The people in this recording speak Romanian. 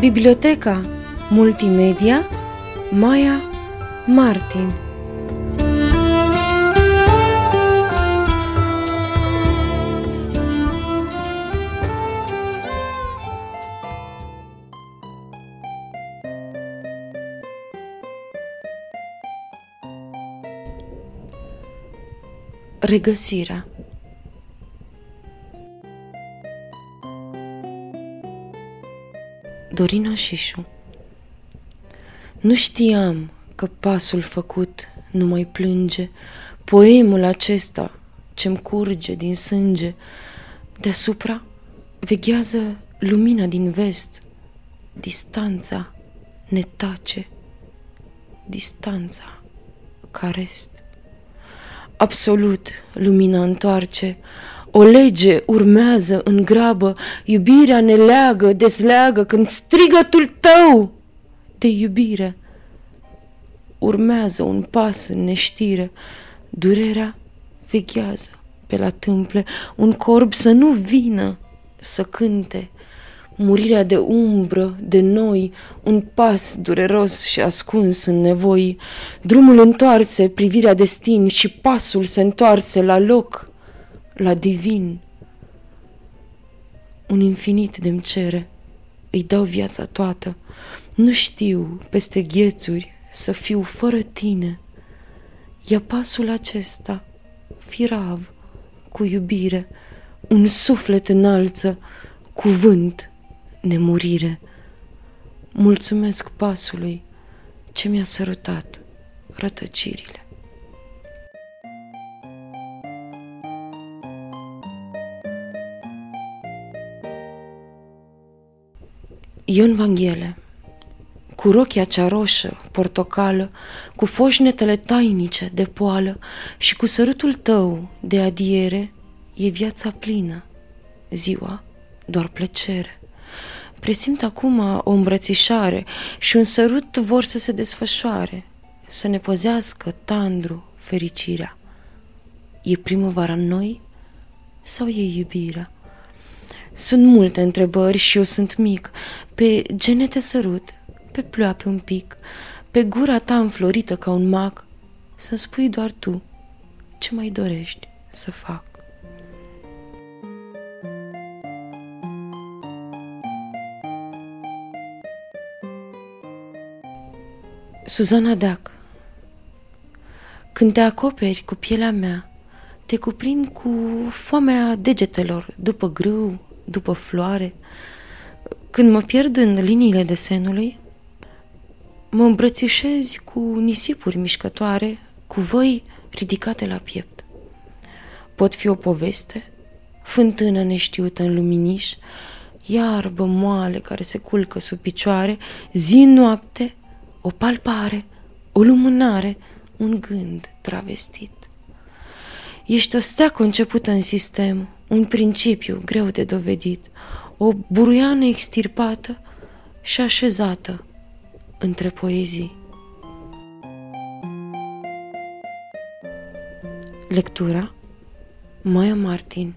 Biblioteca Multimedia Maya Martin. Regăsirea Dorina Șișu. Nu știam că pasul făcut nu mai plânge, Poemul acesta ce-mi curge din sânge, Deasupra veghează lumina din vest, Distanța ne tace, distanța ca rest. Absolut lumina întoarce, o lege urmează în grabă, iubirea ne leagă, dezleagă când strigătul tău de iubire. Urmează un pas în neștire, durerea veghează pe la tâmple, un corb să nu vină să cânte, murirea de umbră, de noi, un pas dureros și ascuns în nevoi. Drumul întoarse privirea destin și pasul se întoarse la loc, la divin. Un infinit de-mi cere, îi dau viața toată. Nu știu peste ghețuri să fiu fără tine. Ia pasul acesta, firav, cu iubire, un suflet înalță, cuvânt, nemurire. Mulțumesc pasului ce mi-a sărutat rătăcirile. Ion Vanghele cu rochia cea roșă, portocală, cu foșnetele tainice de poală și cu sărutul tău de adiere, e viața plină, ziua doar plăcere. Presimt acum o îmbrățișare și un sărut vor să se desfășoare, să ne păzească tandru fericirea. E primăvara în noi sau e iubirea? Sunt multe întrebări și eu sunt mic. Pe genete sărut, pe ploape un pic, pe gura ta înflorită ca un mac, să spui doar tu ce mai dorești să fac. Suzana Dac Când te acoperi cu pielea mea, te cuprind cu foamea degetelor, după grâu, după floare. Când mă pierd în liniile desenului, mă îmbrățișezi cu nisipuri mișcătoare, cu voi ridicate la piept. Pot fi o poveste, fântână neștiută în luminiș, iarbă moale care se culcă sub picioare, zi-noapte, o palpare, o lumânare, un gând travestit. Ești o stea concepută în sistem, un principiu greu de dovedit, o buruiană extirpată și așezată între poezii. Lectura Maya Martin